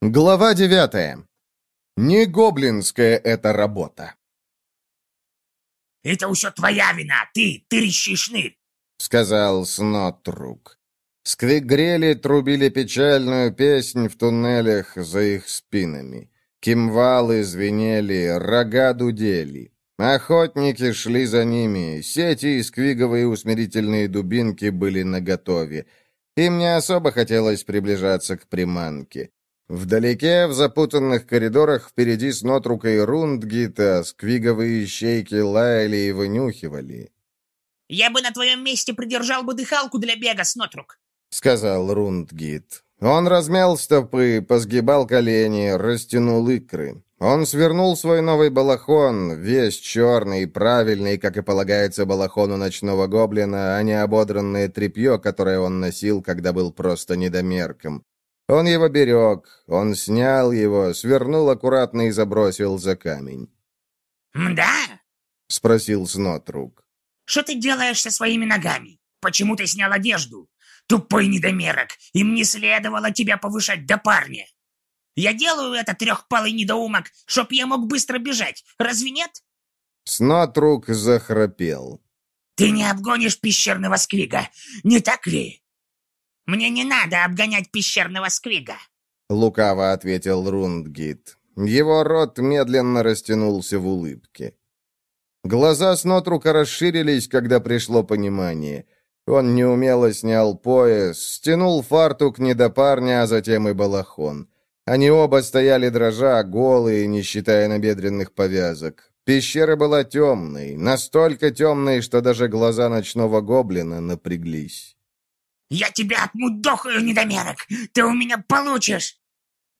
Глава девятая. Не гоблинская это работа. «Это все твоя вина, ты, тырящий шнырь!» — сказал Снотрук. Сквигрели трубили печальную песнь в туннелях за их спинами. Кимвалы звенели, рога дудели. Охотники шли за ними, сети и сквиговые усмирительные дубинки были наготове. Им не особо хотелось приближаться к приманке. Вдалеке, в запутанных коридорах, впереди Снотрука и Рундгита, сквиговые щейки лаяли и вынюхивали. «Я бы на твоем месте придержал бы дыхалку для бега, Снотрук», — сказал Рундгит. Он размял стопы, позгибал колени, растянул икры. Он свернул свой новый балахон, весь черный правильный, как и полагается балахону ночного гоблина, а не ободранное тряпье, которое он носил, когда был просто недомерком. Он его берег, он снял его, свернул аккуратно и забросил за камень. «Мда?» — спросил Снотрук. «Что ты делаешь со своими ногами? Почему ты снял одежду? Тупой недомерок, им не следовало тебя повышать до парня. Я делаю это, трехпалый недоумок, чтоб я мог быстро бежать, разве нет?» Снотрук захрапел. «Ты не обгонишь пещерного сквига, не так ли?» Мне не надо обгонять пещерного сквига!» Лукаво ответил Рундгит. Его рот медленно растянулся в улыбке. Глаза Снотрука расширились, когда пришло понимание. Он неумело снял пояс, стянул фартук не до парня, а затем и балахон. Они оба стояли дрожа, голые, не считая набедренных повязок. Пещера была темной, настолько темной, что даже глаза ночного гоблина напряглись. Я тебя отмудохаю, недомерок! Ты у меня получишь!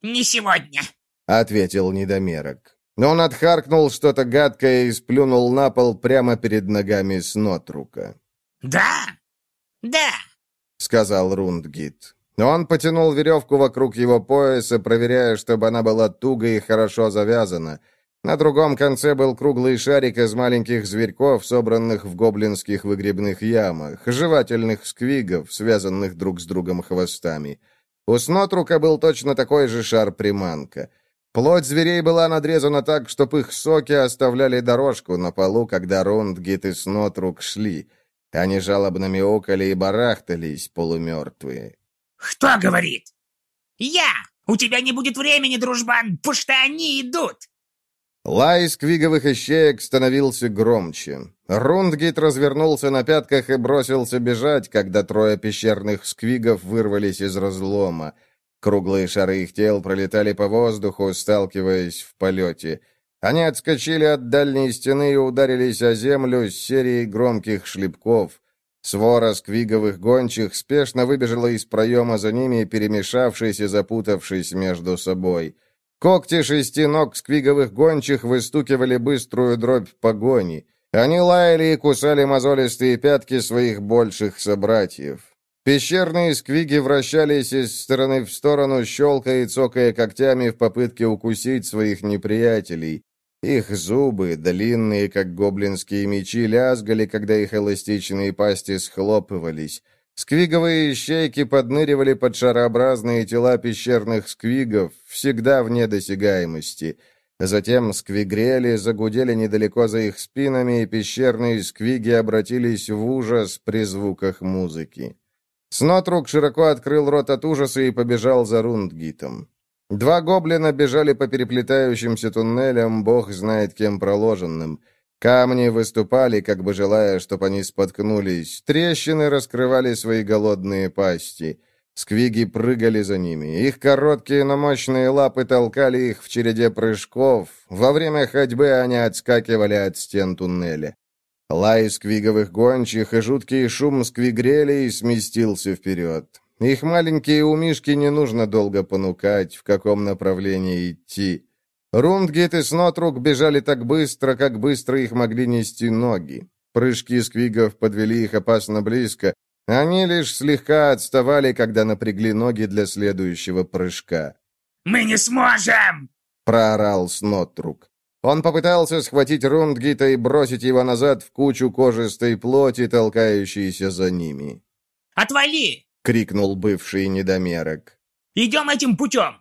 Не сегодня!» — ответил недомерок. Он отхаркнул что-то гадкое и сплюнул на пол прямо перед ногами Снотрука. «Да, да», — сказал Рундгит. Он потянул веревку вокруг его пояса, проверяя, чтобы она была туго и хорошо завязана — на другом конце был круглый шарик из маленьких зверьков, собранных в гоблинских выгребных ямах, жевательных сквигов, связанных друг с другом хвостами. У Снотрука был точно такой же шар-приманка. Плоть зверей была надрезана так, чтобы их соки оставляли дорожку на полу, когда Рундгит и Снотрук шли. Они жалобно мяукали и барахтались, полумертвые. «Кто говорит?» «Я! У тебя не будет времени, дружбан, потому что они идут!» Лай сквиговых ищеек становился громче. Рундгит развернулся на пятках и бросился бежать, когда трое пещерных сквигов вырвались из разлома. Круглые шары их тел пролетали по воздуху, сталкиваясь в полете. Они отскочили от дальней стены и ударились о землю с серией громких шлепков. Свора сквиговых гончих спешно выбежала из проема за ними, перемешавшись и запутавшись между собой. Когти шести ног сквиговых гончих выстукивали быструю дробь погони. Они лаяли и кусали мозолистые пятки своих больших собратьев. Пещерные сквиги вращались из стороны в сторону, щелкая и цокая когтями в попытке укусить своих неприятелей. Их зубы, длинные, как гоблинские мечи, лязгали, когда их эластичные пасти схлопывались. Сквиговые ищейки подныривали под шарообразные тела пещерных сквигов, всегда вне досягаемости. Затем сквигрели загудели недалеко за их спинами, и пещерные сквиги обратились в ужас при звуках музыки. Снотрук широко открыл рот от ужаса и побежал за Рундгитом. Два гоблина бежали по переплетающимся туннелям, бог знает кем проложенным — Камни выступали, как бы желая, чтобы они споткнулись. Трещины раскрывали свои голодные пасти. Сквиги прыгали за ними. Их короткие, но мощные лапы толкали их в череде прыжков. Во время ходьбы они отскакивали от стен туннеля. Лай сквиговых гончих и жуткий шум сквигрелей сместился вперед. Их маленькие умишки не нужно долго понукать, в каком направлении идти. Рундгит и Снотрук бежали так быстро, как быстро их могли нести ноги. Прыжки сквигов подвели их опасно близко. Они лишь слегка отставали, когда напрягли ноги для следующего прыжка. «Мы не сможем!» — проорал Снотрук. Он попытался схватить Рундгита и бросить его назад в кучу кожистой плоти, толкающейся за ними. «Отвали!» — крикнул бывший недомерок. «Идем этим путем!»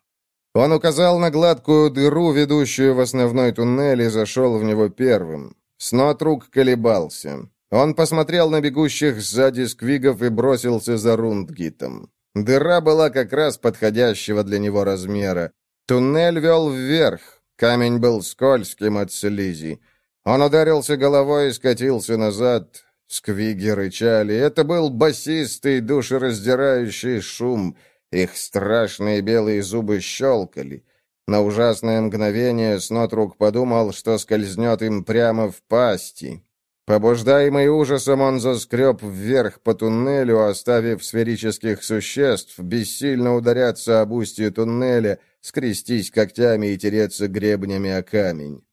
Он указал на гладкую дыру, ведущую в основной туннель, и зашел в него первым. Снотрук колебался. Он посмотрел на бегущих сзади сквигов и бросился за Рундгитом. Дыра была как раз подходящего для него размера. Туннель вел вверх. Камень был скользким от слизи. Он ударился головой и скатился назад. Сквиги рычали. Это был басистый, душераздирающий шум. Их страшные белые зубы щелкали. На ужасное мгновение Снотрук подумал, что скользнет им прямо в пасти. Побуждаемый ужасом, он заскреб вверх по туннелю, оставив сферических существ бессильно ударяться об устье туннеля, скрестись когтями и тереться гребнями о камень.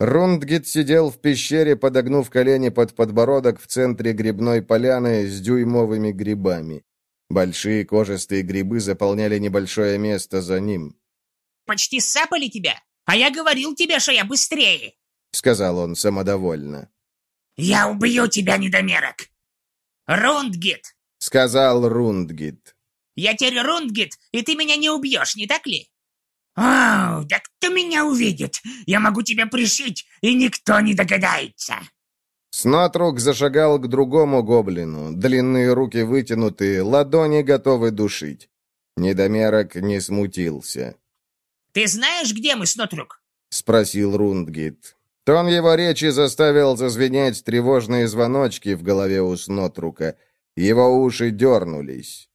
Рундгит сидел в пещере, подогнув колени под подбородок в центре грибной поляны с дюймовыми грибами. Большие кожистые грибы заполняли небольшое место за ним. «Почти сапали тебя, а я говорил тебе, что я быстрее!» — сказал он самодовольно. «Я убью тебя, недомерок!» «Рундгит!» — сказал Рундгит. «Я теперь Рундгит, и ты меня не убьешь, не так ли?» «О, да кто меня увидит? Я могу тебя пришить, и никто не догадается!» Снотрук зашагал к другому гоблину, длинные руки вытянутые, ладони готовы душить. Недомерок не смутился. «Ты знаешь, где мы, Снотрук?» — спросил Рундгит. Тон его речи заставил зазвенеть тревожные звоночки в голове у Снотрука. Его уши дернулись.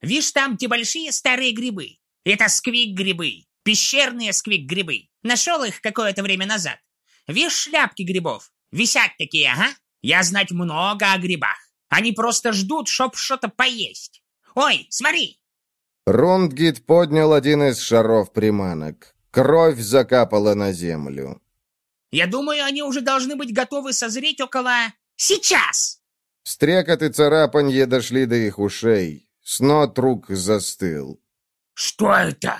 «Вишь там те большие старые грибы? Это сквик-грибы, пещерные сквик-грибы. Нашел их какое-то время назад. Вишь шляпки грибов? Висят такие, ага. Я знать много о грибах. Они просто ждут, чтоб что-то поесть. Ой, смотри!» Рундгит поднял один из шаров приманок. Кровь закапала на землю. «Я думаю, они уже должны быть готовы созреть около... Сейчас!» Стрекот и царапанье дошли до их ушей. Снот рук застыл. «Что это?»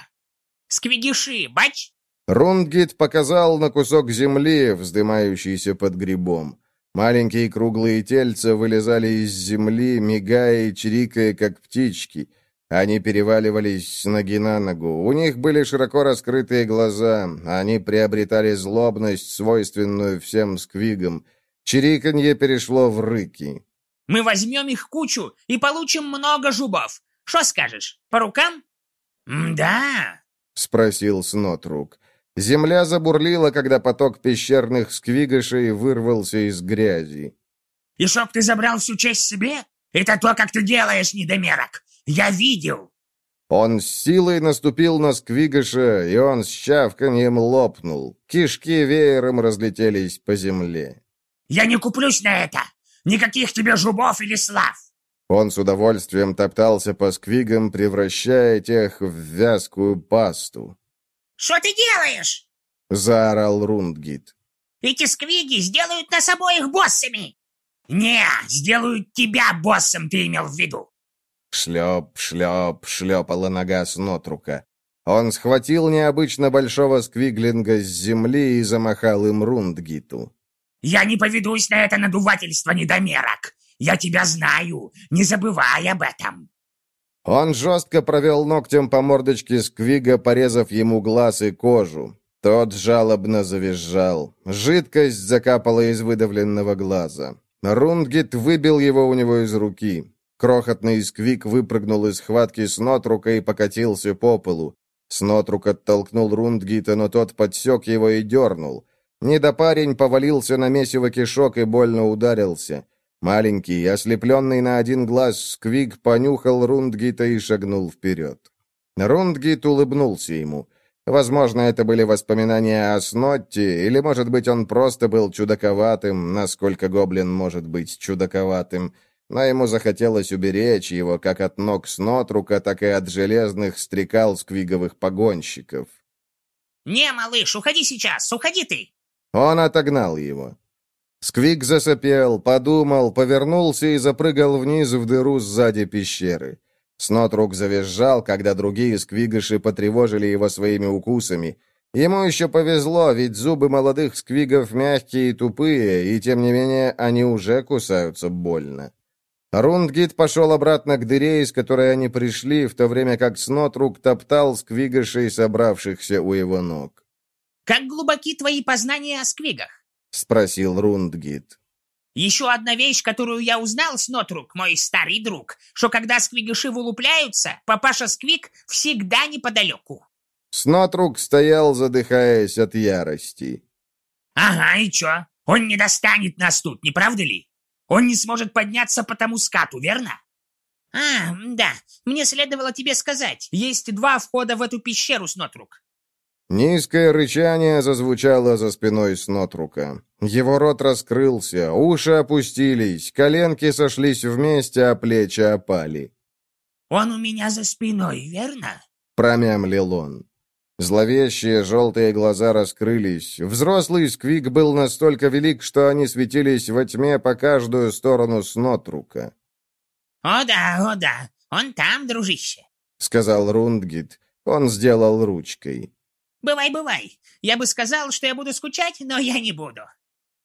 «Сквигиши, бач?» Рундгит показал на кусок земли, вздымающийся под грибом. Маленькие круглые тельца вылезали из земли, мигая и чирикая, как птички. Они переваливались с ноги на ногу. У них были широко раскрытые глаза. Они приобретали злобность, свойственную всем сквигам. Чириканье перешло в рыки. «Мы возьмем их кучу и получим много жубов. Что скажешь, по рукам?» «Да», — спросил Снотрук. Земля забурлила, когда поток пещерных сквигашей вырвался из грязи. «И чтоб ты забрал всю честь себе? Это то, как ты делаешь, недомерок! Я видел!» Он с силой наступил на сквигаша, и он с щавканьем лопнул. Кишки веером разлетелись по земле. «Я не куплюсь на это! Никаких тебе жубов или слав! Он с удовольствием топтался по сквигам, превращая тех в вязкую пасту. «Что ты делаешь?» — заорал Рундгит. «Эти сквиги сделают нас обоих боссами!» «Не, сделают тебя боссом, ты имел в виду!» Шлеп, шлеп, шлепала нога Снотрука. Он схватил необычно большого сквиглинга с земли и замахал им Рундгиту. «Я не поведусь на это надувательство недомерок! Я тебя знаю, не забывай об этом!» Он жестко провел ногтем по мордочке Сквига, порезав ему глаз и кожу. Тот жалобно завизжал. Жидкость закапала из выдавленного глаза. Рундгит выбил его у него из руки. Крохотный сквик выпрыгнул из схватки с Нотрука и покатился по полу. Снотрук оттолкнул Рундгита, но тот подсек его и дернул. Недопарень повалился на месиво кишок и больно ударился. Маленький, ослепленный на один глаз, Сквиг понюхал Рундгита и шагнул вперед. Рундгит улыбнулся ему. Возможно, это были воспоминания о Снотте, или, может быть, он просто был чудаковатым, насколько гоблин может быть чудаковатым, но ему захотелось уберечь его как от ног Снотрука, так и от железных стрекал сквиговых погонщиков. «Не, малыш, уходи сейчас, уходи ты!» Он отогнал его. Сквик засопел, подумал, повернулся и запрыгал вниз в дыру сзади пещеры. Снотрук завизжал, когда другие сквигыши потревожили его своими укусами. Ему еще повезло, ведь зубы молодых сквигов мягкие и тупые, и тем не менее они уже кусаются больно. Рундгит пошел обратно к дыре, из которой они пришли, в то время как Снотрук топтал сквигашей, собравшихся у его ног. «Как глубоки твои познания о сквигах?» — спросил Рундгит. «Еще одна вещь, которую я узнал, Снотрук, мой старый друг, что когда сквигаши вылупляются, папаша Сквиг всегда неподалеку». Снотрук стоял, задыхаясь от ярости. «Ага, и чё? Он не достанет нас тут, не правда ли? Он не сможет подняться по тому скату, верно? А, да, мне следовало тебе сказать. Есть два входа в эту пещеру, Снотрук. Низкое рычание зазвучало за спиной Снотрука. Его рот раскрылся, уши опустились, коленки сошлись вместе, а плечи опали. «Он у меня за спиной, верно?» — промямлил он. Зловещие желтые глаза раскрылись. Взрослый сквик был настолько велик, что они светились во тьме по каждую сторону снотрука. «О да, о да, он там, дружище», — сказал Рундгит. Он сделал ручкой. «Бывай, бывай. Я бы сказал, что я буду скучать, но я не буду».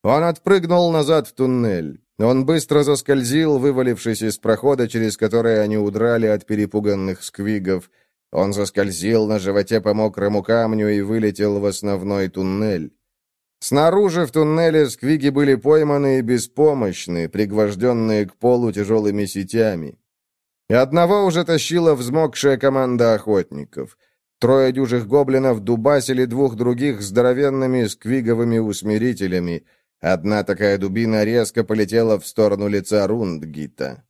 Он отпрыгнул назад в туннель. Он быстро заскользил, вывалившись из прохода, через который они удрали от перепуганных сквигов, он заскользил на животе по мокрому камню и вылетел в основной туннель. Снаружи в туннеле сквиги были пойманы и беспомощны, пригвожденные к полу тяжелыми сетями. И одного уже тащила взмокшая команда охотников. Трое дюжих гоблинов дубасили двух других здоровенными сквиговыми усмирителями. Одна такая дубина резко полетела в сторону лица Рундгита.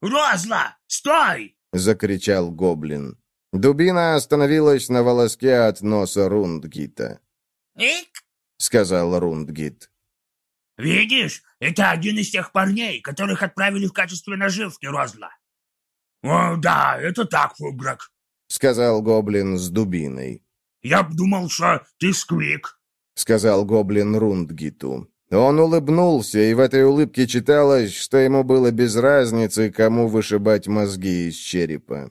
«Розла, стой!» — закричал гоблин. Дубина остановилась на волоске от носа Рундгита. «Ик!» — сказал Рундгит. «Видишь, это один из тех парней, которых отправили в качестве наживки, Розла». «О, да, это так, Фуграк», — сказал гоблин с дубиной. «Я б думал, что ты сквик», — сказал гоблин Рундгиту. Он улыбнулся, и в этой улыбке читалось, что ему было без разницы, кому вышибать мозги из черепа.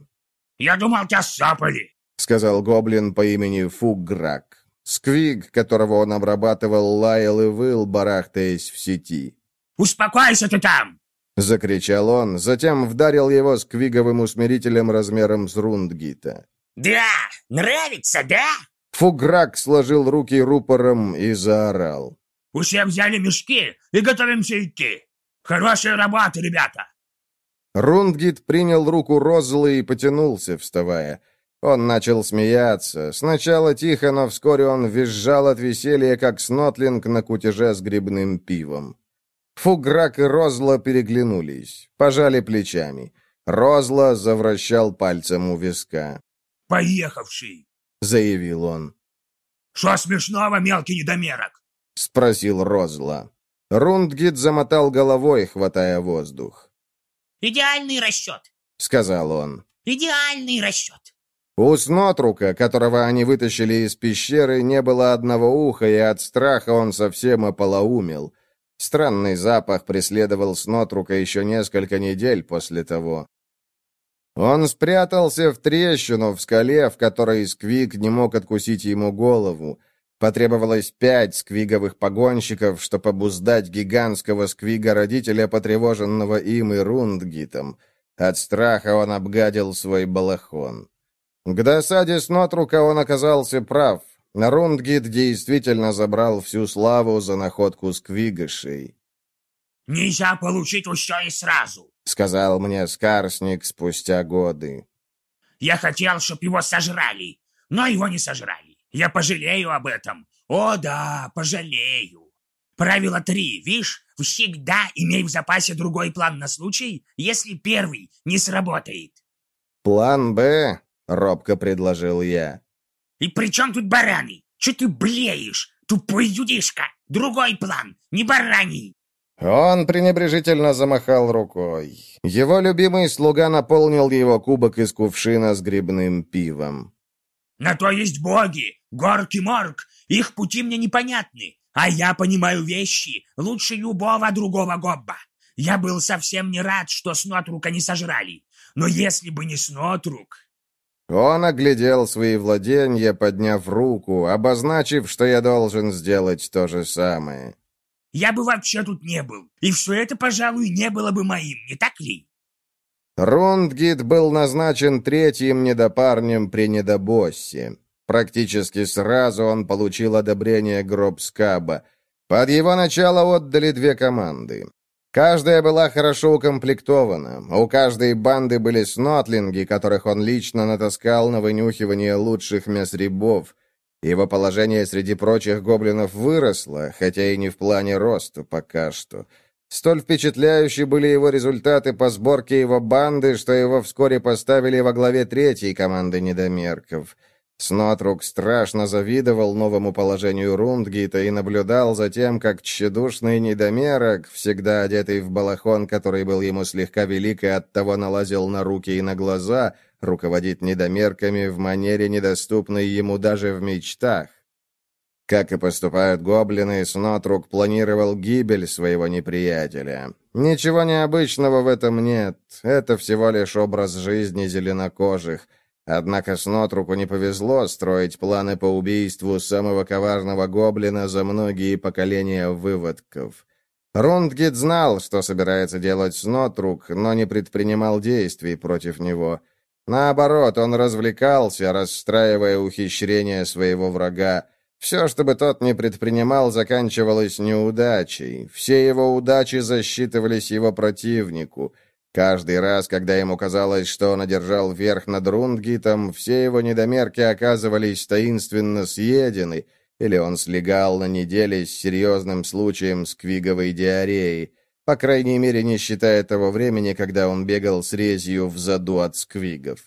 Я думал, тебя сапали, — сказал гоблин по имени Фуграк. Сквиг, которого он обрабатывал, лаял и выл, барахтаясь в сети. «Успокойся ты там!» — закричал он, затем вдарил его сквиговым усмирителем размером с рундгита. «Да! Нравится, да?» Фуграк сложил руки рупором и заорал. «Все взяли мешки и готовимся идти. Хорошая работа, ребята!» Рундгит принял руку Розлы и потянулся, вставая. Он начал смеяться. Сначала тихо, но вскоре он визжал от веселья, как снотлинг на кутеже с грибным пивом. Фуграк и Розла переглянулись, пожали плечами. Розла завращал пальцем у виска. «Поехавший!» — заявил он. «Что смешного, мелкий недомерок?» — спросил Розла. Рундгит замотал головой, хватая воздух. «Идеальный расчет», — сказал он. «Идеальный расчет». У Снотрука, которого они вытащили из пещеры, не было одного уха, и от страха он совсем ополоумел. Странный запах преследовал Снотрука еще несколько недель после того. Он спрятался в трещину в скале, в которой Сквик не мог откусить ему голову. Потребовалось пять сквиговых погонщиков, чтобы обуздать гигантского сквига-родителя, потревоженного им и Рундгитом. От страха он обгадил свой балахон. К досаде Снотрука он оказался прав. Рундгит действительно забрал всю славу за находку сквигашей. «Нельзя получить все и сразу», — сказал мне Скарсник спустя годы. «Я хотел, чтоб его сожрали, но его не сожрали. Я пожалею об этом. О да, пожалею. Правило три, видишь, всегда имей в запасе другой план на случай, если первый не сработает. План «Б», — робко предложил я. И при чем тут бараны? Че ты блеешь, тупой юдишка? Другой план, не бараний. Он пренебрежительно замахал рукой. Его любимый слуга наполнил его кубок из кувшина с грибным пивом. «На то есть боги, Горки Морг, их пути мне непонятны, а я понимаю вещи лучше любого другого гобба. Я был совсем не рад, что Снотрука не сожрали, но если бы не Снотрук...» Он оглядел свои владения, подняв руку, обозначив, что я должен сделать то же самое. я бы вообще тут не был. И все это, пожалуй, не было бы моим, не так ли? Рундгит был назначен третьим недопарнем при недобоссе. Практически сразу он получил одобрение Гробскаба. Под его начало отдали две команды. Каждая была хорошо укомплектована. У каждой банды были снотлинги, которых он лично натаскал на вынюхивание лучших мясребов. Его положение среди прочих гоблинов выросло, хотя и не в плане роста пока что. Столь впечатляющие были его результаты по сборке его банды, что его вскоре поставили во главе третьей команды недомерков — Снотрук страшно завидовал новому положению Рундгита и наблюдал за тем, как тщедушный недомерок, всегда одетый в балахон, который был ему слегка велик и оттого налазил на руки и на глаза, руководит недомерками в манере, недоступной ему даже в мечтах. Как и поступают гоблины, Снотрук планировал гибель своего неприятеля. Ничего необычного в этом нет, это всего лишь образ жизни зеленокожих — Однако Снотруку не повезло строить планы по убийству самого коварного гоблина за многие поколения выводков. Рундгит знал, что собирается делать Снотрук, но не предпринимал действий против него. Наоборот, он развлекался, расстраивая ухищрения своего врага. Все, чтобы тот не предпринимал, заканчивалось неудачей. Все его удачи засчитывались его противнику — Каждый раз, когда ему казалось, что он одержал верх над Рундгитом, все его недомерки оказывались таинственно съедены, или он слегал на неделе с серьезным случаем сквиговой диареи, по крайней мере, не считая того времени, когда он бегал с резью в заду от сквигов.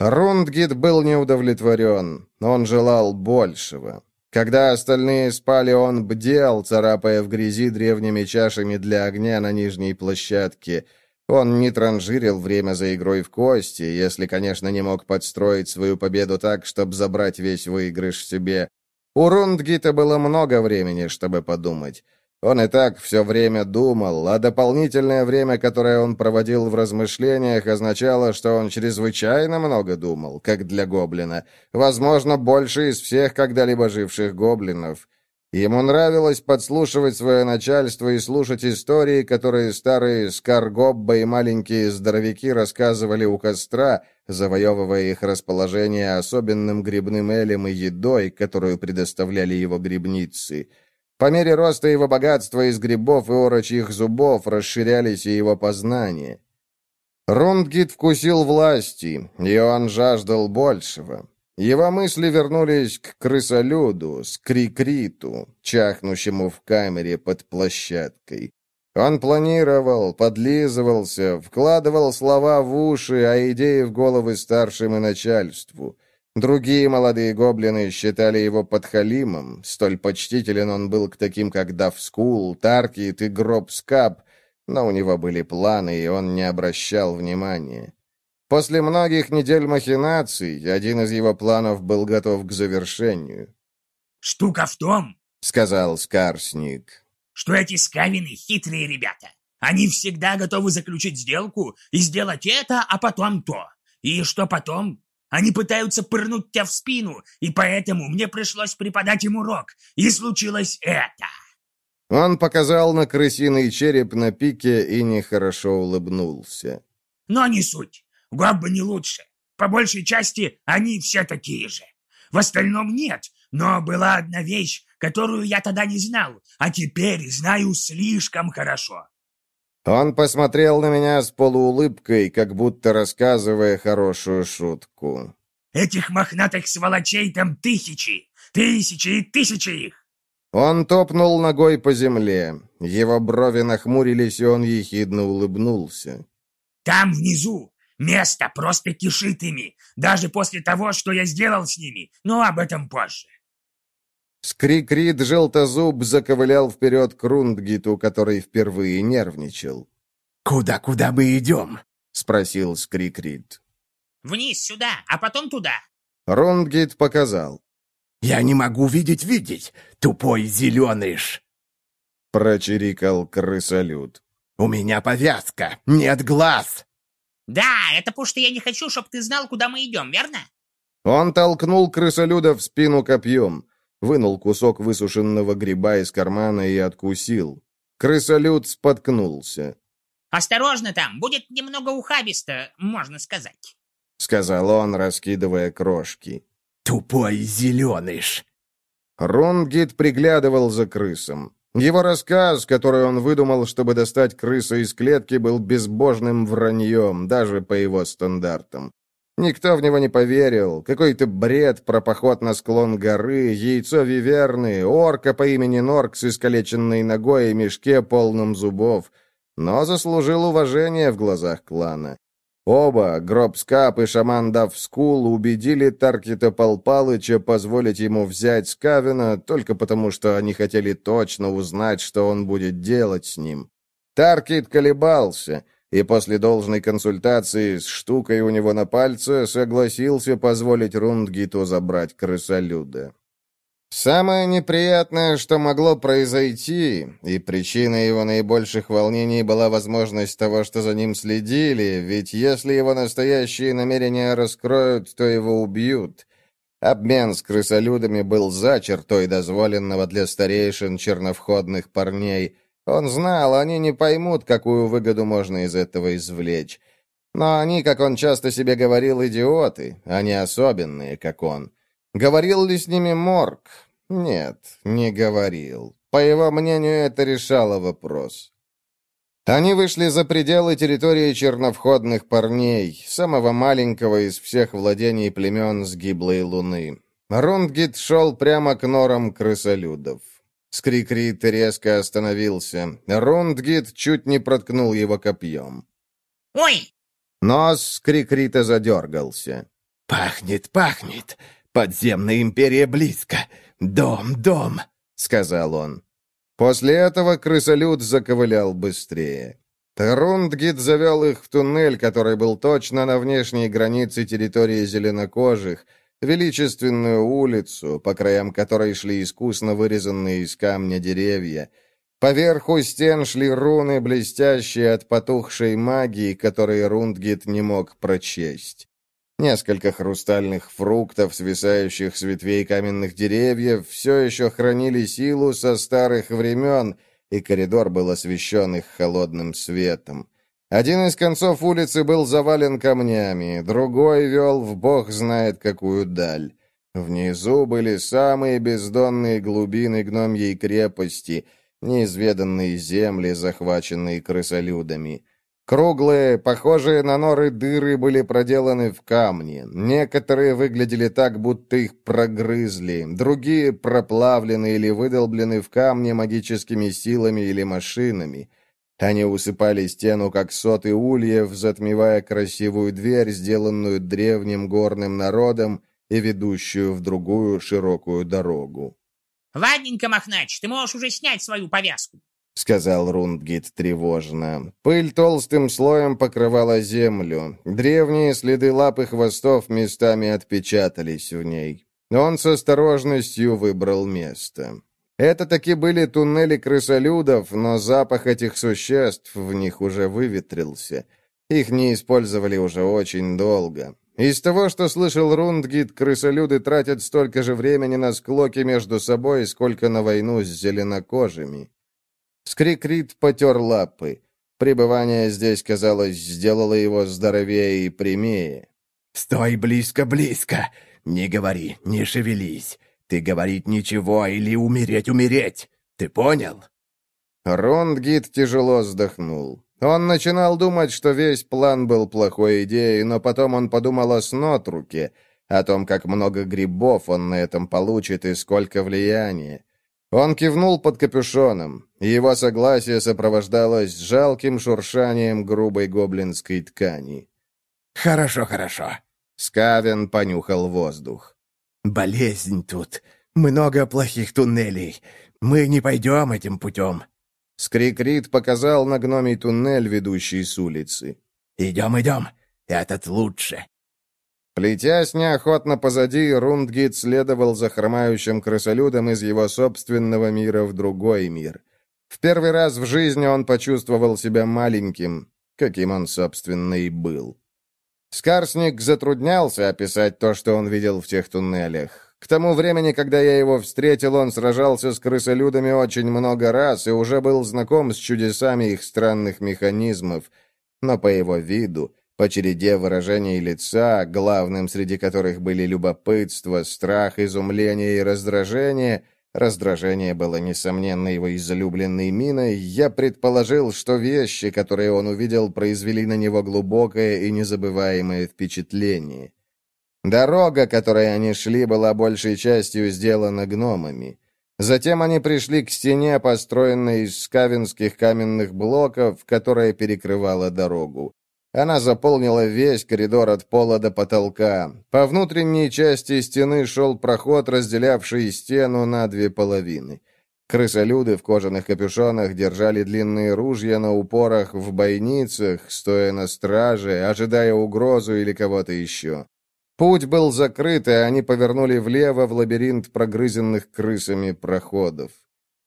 Рундгит был неудовлетворен, он желал большего. Когда остальные спали, он бдел, царапая в грязи древними чашами для огня на нижней площадке — он не транжирил время за игрой в кости, если, конечно, не мог подстроить свою победу так, чтобы забрать весь выигрыш себе. У Рундгита было много времени, чтобы подумать. Он и так все время думал, а дополнительное время, которое он проводил в размышлениях, означало, что он чрезвычайно много думал, как для гоблина. Возможно, больше из всех когда-либо живших гоблинов. Ему нравилось подслушивать свое начальство и слушать истории, которые старые Скаргобба и маленькие здоровяки рассказывали у костра, завоевывая их расположение особенным грибным элем и едой, которую предоставляли его грибницы. По мере роста его богатства из грибов и орочьих зубов расширялись и его познания. Рундгит вкусил власти, и он жаждал большего. Его мысли вернулись к крысолюду, скрикриту, чахнущему в камере под площадкой. Он планировал, подлизывался, вкладывал слова в уши, а идеи в головы старшим и начальству. Другие молодые гоблины считали его подхалимом, столь почтителен он был к таким, как Давскул, Таркит и Гробскап, но у него были планы, и он не обращал внимания. После многих недель махинаций один из его планов был готов к завершению. «Штука в том, — сказал Скарсник, — что эти скавины хитрые ребята. Они всегда готовы заключить сделку и сделать это, а потом то. И что потом? Они пытаются пырнуть тебя в спину, и поэтому мне пришлось преподать им урок, и случилось это». Он показал на крысиный череп на пике и нехорошо улыбнулся. «Но не суть. Гоббы не лучше. По большей части они все такие же. В остальном нет, но была одна вещь, которую я тогда не знал, а теперь знаю слишком хорошо. Он посмотрел на меня с полуулыбкой, как будто рассказывая хорошую шутку. Этих мохнатых сволочей там тысячи, тысячи и тысячи их. Он топнул ногой по земле. Его брови нахмурились, и он ехидно улыбнулся. Там внизу Место просто кишит ими, даже после того, что я сделал с ними, но об этом позже. Скрикрид желтозуб заковылял вперед к Рундгиту, который впервые нервничал. «Куда-куда мы идем?» — спросил Скрикрид. «Вниз, сюда, а потом туда». Рундгит показал. «Я не могу видеть-видеть, тупой зеленыш!» Прочирикал крысолют. «У меня повязка, нет глаз!» «Да, это потому что я не хочу, чтобы ты знал, куда мы идем, верно?» Он толкнул крысолюда в спину копьем. вынул кусок высушенного гриба из кармана и откусил. Крысолют споткнулся. «Осторожно там, будет немного ухабисто, можно сказать», — сказал он, раскидывая крошки. «Тупой зеленыш!» Рунгит приглядывал за крысом. Его рассказ, который он выдумал, чтобы достать крысу из клетки, был безбожным враньем, даже по его стандартам. Никто в него не поверил. Какой-то бред про поход на склон горы, яйцо виверны, орка по имени Норк с искалеченной ногой и мешке полным зубов. Но заслужил уважение в глазах клана. Оба, Гробскап и шаман Давскул, убедили Таркита Пал Палыча позволить ему взять Скавина только потому, что они хотели точно узнать, что он будет делать с ним. Таркит колебался — и после должной консультации с штукой у него на пальце согласился позволить Рундгиту забрать крысолюда. Самое неприятное, что могло произойти, и причиной его наибольших волнений была возможность того, что за ним следили, ведь если его настоящие намерения раскроют, то его убьют. Обмен с крысолюдами был за чертой дозволенного для старейшин черновходных парней, он знал, они не поймут, какую выгоду можно из этого извлечь. Но они, как он часто себе говорил, идиоты, а не особенные, как он. Говорил ли с ними Морг? Нет, не говорил. По его мнению, это решало вопрос. Они вышли за пределы территории черновходных парней, самого маленького из всех владений племен с гиблой луны. Рундгит шел прямо к норам крысолюдов. Скрикрит резко остановился. Рундгит чуть не проткнул его копьем. «Ой!» Нос Скрикрита задергался. «Пахнет, пахнет! Подземная империя близко! Дом, дом!» — сказал он. После этого крысолют заковылял быстрее. Рундгит завел их в туннель, который был точно на внешней границе территории зеленокожих, величественную улицу, по краям которой шли искусно вырезанные из камня деревья. Поверху стен шли руны, блестящие от потухшей магии, которые Рундгит не мог прочесть. Несколько хрустальных фруктов, свисающих с ветвей каменных деревьев, все еще хранили силу со старых времен, и коридор был освещен их холодным светом. Один из концов улицы был завален камнями, другой вел в бог знает какую даль. Внизу были самые бездонные глубины гномьей крепости, неизведанные земли, захваченные крысолюдами. Круглые, похожие на норы дыры были проделаны в камне. Некоторые выглядели так, будто их прогрызли, другие проплавлены или выдолблены в камне магическими силами или машинами — они усыпали стену, как соты ульев, затмевая красивую дверь, сделанную древним горным народом и ведущую в другую широкую дорогу. «Ладненько, Мохнач, ты можешь уже снять свою повязку», — сказал Рундгит тревожно. Пыль толстым слоем покрывала землю. Древние следы лап и хвостов местами отпечатались в ней. Он с осторожностью выбрал место. Это таки были туннели крысолюдов, но запах этих существ в них уже выветрился. Их не использовали уже очень долго. Из того, что слышал Рундгит, крысолюды тратят столько же времени на склоки между собой, сколько на войну с зеленокожими. Скрикрит потер лапы. Пребывание здесь, казалось, сделало его здоровее и прямее. «Стой близко-близко! Не говори, не шевелись. Ты говорить ничего или умереть, умереть. Ты понял?» Рондгит тяжело вздохнул. Он начинал думать, что весь план был плохой идеей, но потом он подумал о Снотруке, о том, как много грибов он на этом получит и сколько влияния. Он кивнул под капюшоном. Его согласие сопровождалось жалким шуршанием грубой гоблинской ткани. «Хорошо, хорошо». Скавен понюхал воздух. «Болезнь тут. Много плохих туннелей. Мы не пойдем этим путем». Скрикрит показал на гномий туннель, ведущий с улицы. «Идем, идем. Этот лучше». Плетясь неохотно позади, Рундгит следовал за хромающим крысолюдом из его собственного мира в другой мир. В первый раз в жизни он почувствовал себя маленьким, каким он, собственно, и был. Скарсник затруднялся описать то, что он видел в тех туннелях. К тому времени, когда я его встретил, он сражался с крысолюдами очень много раз и уже был знаком с чудесами их странных механизмов. Но по его виду, по череде выражений лица, главным среди которых были любопытство, страх, изумление и раздражение, раздражение было, несомненно, его излюбленной миной, я предположил, что вещи, которые он увидел, произвели на него глубокое и незабываемое впечатление. Дорога, которой они шли, была большей частью сделана гномами. Затем они пришли к стене, построенной из скавинских каменных блоков, которая перекрывала дорогу. Она заполнила весь коридор от пола до потолка. По внутренней части стены шел проход, разделявший стену на две половины. Крысолюды в кожаных капюшонах держали длинные ружья на упорах в бойницах, стоя на страже, ожидая угрозу или кого-то еще. Путь был закрыт, и они повернули влево в лабиринт прогрызенных крысами проходов.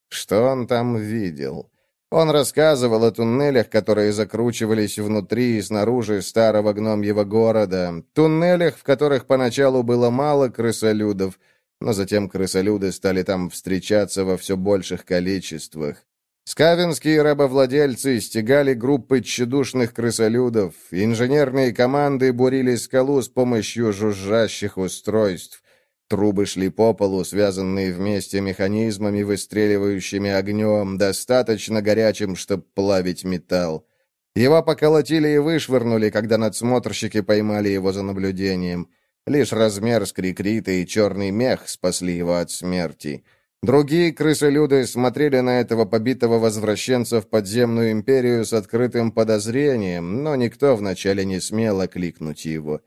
Что он там видел? Он рассказывал о туннелях, которые закручивались внутри и снаружи старого гномьего города, туннелях, в которых поначалу было мало крысолюдов, но затем крысолюды стали там встречаться во все больших количествах. Скавинские рабовладельцы стегали группы тщедушных крысолюдов, инженерные команды бурили скалу с помощью жужжащих устройств, Трубы шли по полу, связанные вместе механизмами, выстреливающими огнем, достаточно горячим, чтобы плавить металл. Его поколотили и вышвырнули, когда надсмотрщики поймали его за наблюдением. Лишь размер скрикрита и черный мех спасли его от смерти. Другие крысолюды смотрели на этого побитого возвращенца в подземную империю с открытым подозрением, но никто вначале не смел окликнуть его.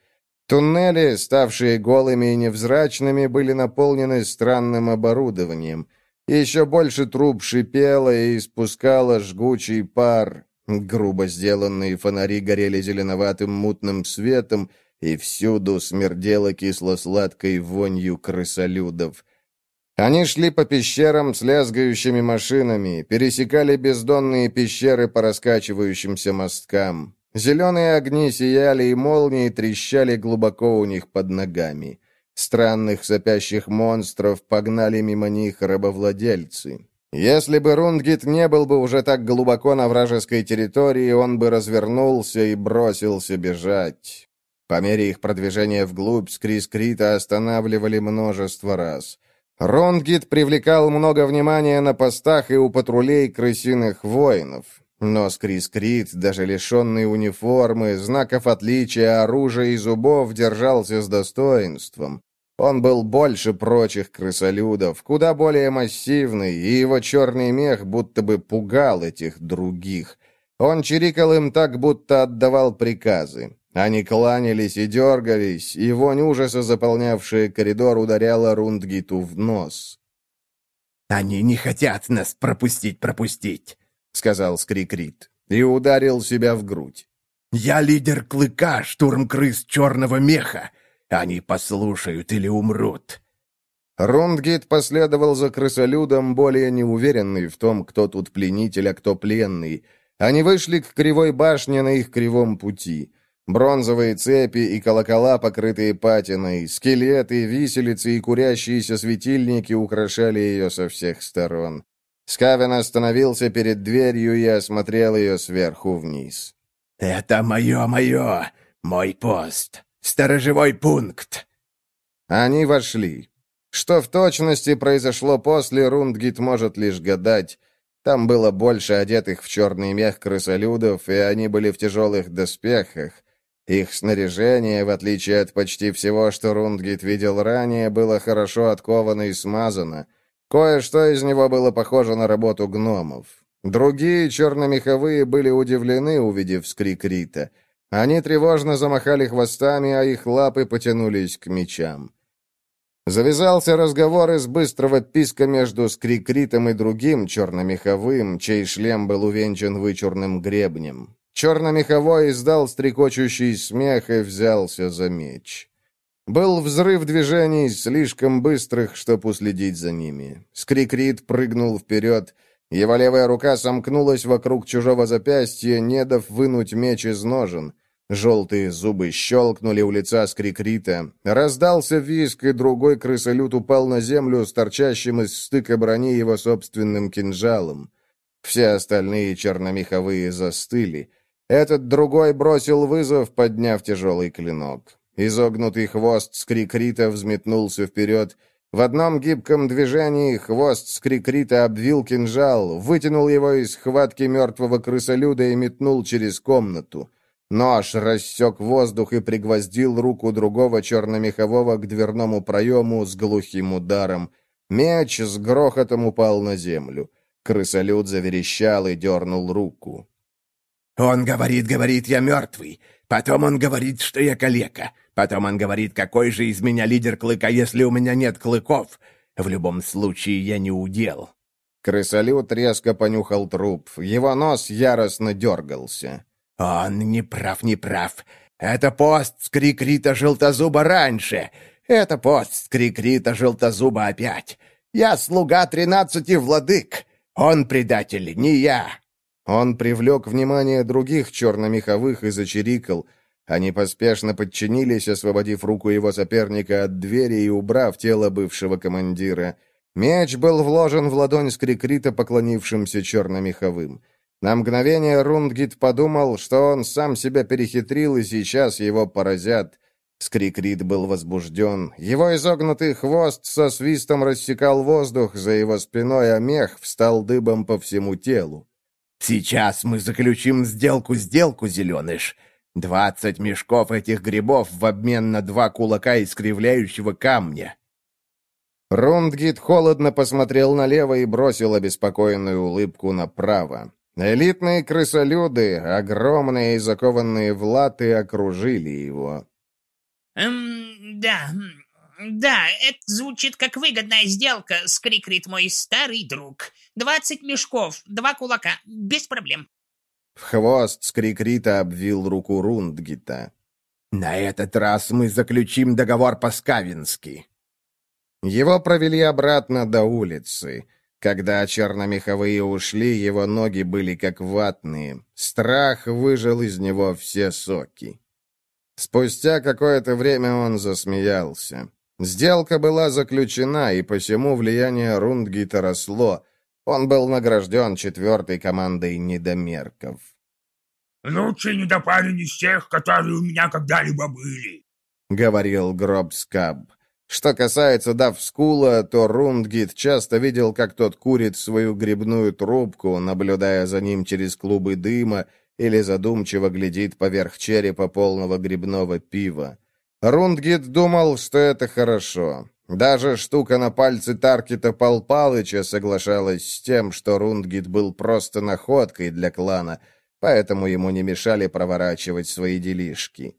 Туннели, ставшие голыми и невзрачными, были наполнены странным оборудованием. Еще больше труб шипело и испускало жгучий пар. Грубо сделанные фонари горели зеленоватым мутным светом, и всюду смердело кисло-сладкой вонью крысолюдов. Они шли по пещерам с лязгающими машинами, пересекали бездонные пещеры по раскачивающимся мосткам. Зеленые огни сияли, и молнии трещали глубоко у них под ногами. Странных сопящих монстров погнали мимо них рабовладельцы. Если бы Рундгит не был бы уже так глубоко на вражеской территории, он бы развернулся и бросился бежать. По мере их продвижения вглубь Скрискрита останавливали множество раз. Рундгит привлекал много внимания на постах и у патрулей крысиных воинов. Но Скрис-Крит, даже лишенный униформы, знаков отличия, оружия и зубов, держался с достоинством. Он был больше прочих крысолюдов, куда более массивный, и его черный мех будто бы пугал этих других. Он чирикал им так, будто отдавал приказы. Они кланялись и дергались, и вонь ужаса, заполнявшая коридор, ударяла Рундгиту в нос. «Они не хотят нас пропустить-пропустить!» — сказал Скрикрит, и ударил себя в грудь. «Я лидер клыка, штурм-крыс черного меха. Они послушают или умрут». Рундгит последовал за крысолюдом, более неуверенный в том, кто тут пленитель, а кто пленный. Они вышли к кривой башне на их кривом пути. Бронзовые цепи и колокола, покрытые патиной, скелеты, виселицы и курящиеся светильники украшали ее со всех сторон. Скавен остановился перед дверью и осмотрел ее сверху вниз. «Это мое, мое, мой пост, сторожевой пункт». Они вошли. Что в точности произошло после, Рундгит может лишь гадать. Там было больше одетых в черный мех крысолюдов, и они были в тяжелых доспехах. Их снаряжение, в отличие от почти всего, что Рундгит видел ранее, было хорошо отковано и смазано — Кое-что из него было похоже на работу гномов. Другие черномеховые были удивлены, увидев скрик Рита. Они тревожно замахали хвостами, а их лапы потянулись к мечам. Завязался разговор из быстрого писка между скрикритом и другим черномеховым, чей шлем был увенчан вычурным гребнем. Черномеховой издал стрекочущий смех и взялся за меч. Был взрыв движений, слишком быстрых, чтобы уследить за ними. Скрикрит прыгнул вперед. Его левая рука сомкнулась вокруг чужого запястья, не дав вынуть меч из ножен. Желтые зубы щелкнули у лица Скрикрита. Раздался виск, и другой крысолют упал на землю с торчащим из стыка брони его собственным кинжалом. Все остальные черномеховые застыли. Этот другой бросил вызов, подняв тяжелый клинок. Изогнутый хвост Скрикрита взметнулся вперед. В одном гибком движении хвост Скрикрита обвил кинжал, вытянул его из хватки мертвого крысолюда и метнул через комнату. Нож рассек воздух и пригвоздил руку другого черномехового к дверному проему с глухим ударом. Меч с грохотом упал на землю. Крысолюд заверещал и дернул руку. «Он говорит, говорит, я мертвый. Потом он говорит, что я калека. Потом он говорит, какой же из меня лидер клыка, если у меня нет клыков. В любом случае, я не удел». Крысолют резко понюхал труп. Его нос яростно дергался. «Он не прав, не прав. Это пост Скрикрита Желтозуба раньше. Это пост Скрикрита Желтозуба опять. Я слуга тринадцати владык. Он предатель, не я!» Он привлек внимание других черномеховых и зачирикал. Они поспешно подчинились, освободив руку его соперника от двери и убрав тело бывшего командира. Меч был вложен в ладонь скрикрита, поклонившимся черномеховым. На мгновение Рундгит подумал, что он сам себя перехитрил, и сейчас его поразят. Скрикрит был возбужден. Его изогнутый хвост со свистом рассекал воздух за его спиной, а мех встал дыбом по всему телу. «Сейчас мы заключим сделку-сделку, зеленыш. Двадцать мешков этих грибов в обмен на два кулака искривляющего камня». Рундгит холодно посмотрел налево и бросил обеспокоенную улыбку направо. Элитные крысолюды, огромные и закованные в латы, окружили его. Эм, да, да, это звучит как выгодная сделка, скрикрит мой старый друг. Двадцать мешков, два кулака, без проблем. В хвост скрикрита обвил руку Рундгита. «На этот раз мы заключим договор по-скавински». Его провели обратно до улицы. Когда черномеховые ушли, его ноги были как ватные. Страх выжил из него все соки. Спустя какое-то время он засмеялся. Сделка была заключена, и посему влияние Рундгита росло. Он был награжден четвертой командой недомерков. «Лучший недопарень из тех, которые у меня когда-либо были», — говорил Гробскаб. Что касается Давскула, то Рундгит часто видел, как тот курит свою грибную трубку, наблюдая за ним через клубы дыма, или задумчиво глядит поверх черепа полного грибного пива. Рундгит думал, что это хорошо. Даже штука на пальце Таркита Пал Палыча соглашалась с тем, что Рундгит был просто находкой для клана, поэтому ему не мешали проворачивать свои делишки.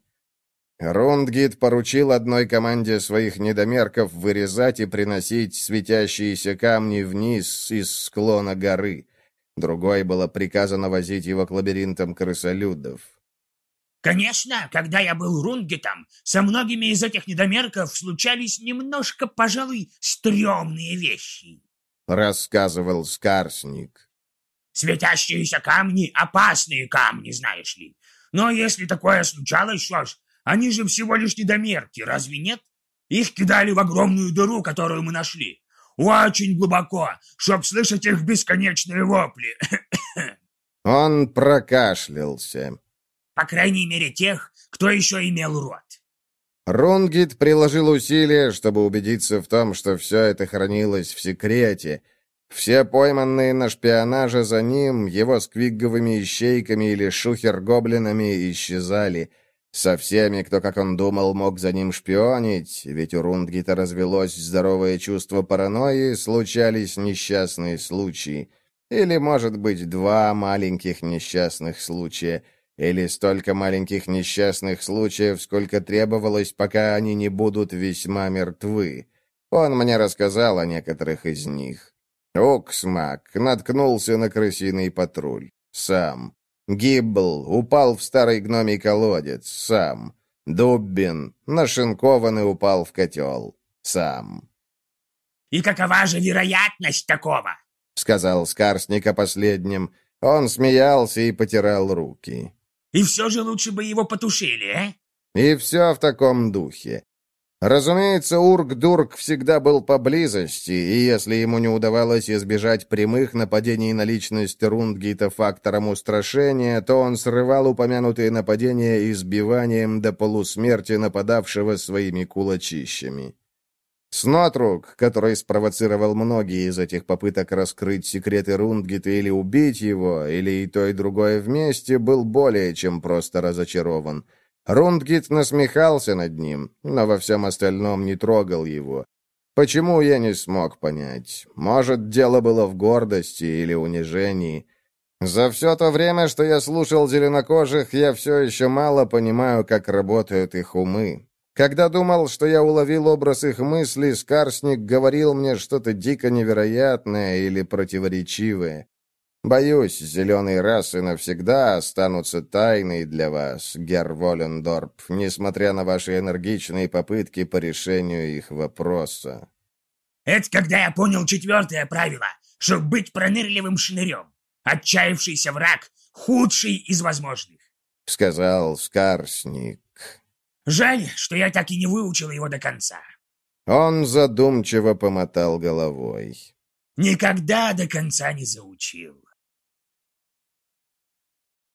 Рундгит поручил одной команде своих недомерков вырезать и приносить светящиеся камни вниз из склона горы. Другой было приказано возить его к лабиринтам крысолюдов. Конечно, когда я был рунгетом, со многими из этих недомерков случались немножко, пожалуй, стрёмные вещи. Рассказывал Скарсник. Светящиеся камни — опасные камни, знаешь ли. Но если такое случалось, что ж, они же всего лишь недомерки, разве нет? Их кидали в огромную дыру, которую мы нашли очень глубоко, чтоб слышать их бесконечные вопли. Он прокашлялся. По крайней мере, тех, кто еще имел рот. Рунгит приложил усилия, чтобы убедиться в том, что все это хранилось в секрете. Все пойманные на шпионаже за ним, его сквигговыми ищейками или шухер-гоблинами исчезали — со всеми, кто, как он думал, мог за ним шпионить, ведь у Рундгита развелось здоровое чувство паранойи, случались несчастные случаи. Или, может быть, два маленьких несчастных случая. Или столько маленьких несчастных случаев, сколько требовалось, пока они не будут весьма мертвы. Он мне рассказал о некоторых из них. Оксмак наткнулся на крысиный патруль. Сам. Гиббл упал в старый гномий колодец, сам. Дуббин, нашинкованный, упал в котел, сам. «И какова же вероятность такого?» — сказал Скарсник о последнем. Он смеялся и потирал руки. И все же лучше бы его потушили, а? И все в таком духе. Разумеется, Урк-Дурк всегда был поблизости, и если ему не удавалось избежать прямых нападений на личность Рундгита фактором устрашения, то он срывал упомянутые нападения избиванием до полусмерти нападавшего своими кулачищами. Снотрук, который спровоцировал многие из этих попыток раскрыть секреты Рундгита или убить его, или и то, и другое вместе, был более чем просто разочарован — Рундгит насмехался над ним, но во всем остальном не трогал его. Почему, я не смог понять. Может, дело было в гордости или унижении. За все то время, что я слушал зеленокожих, я все еще мало понимаю, как работают их умы. Когда думал, что я уловил образ их мыслей, Скарсник говорил мне что-то дико невероятное или противоречивое. Боюсь, зеленые расы навсегда останутся тайной для вас, Герр Волендорп, несмотря на ваши энергичные попытки по решению их вопроса. Это когда я понял четвертое правило, что быть пронырливым шнырем. Отчаявшийся враг — худший из возможных. — сказал Скарсник. Жаль, что я так и не выучил его до конца. Он задумчиво помотал головой. Никогда до конца не заучил.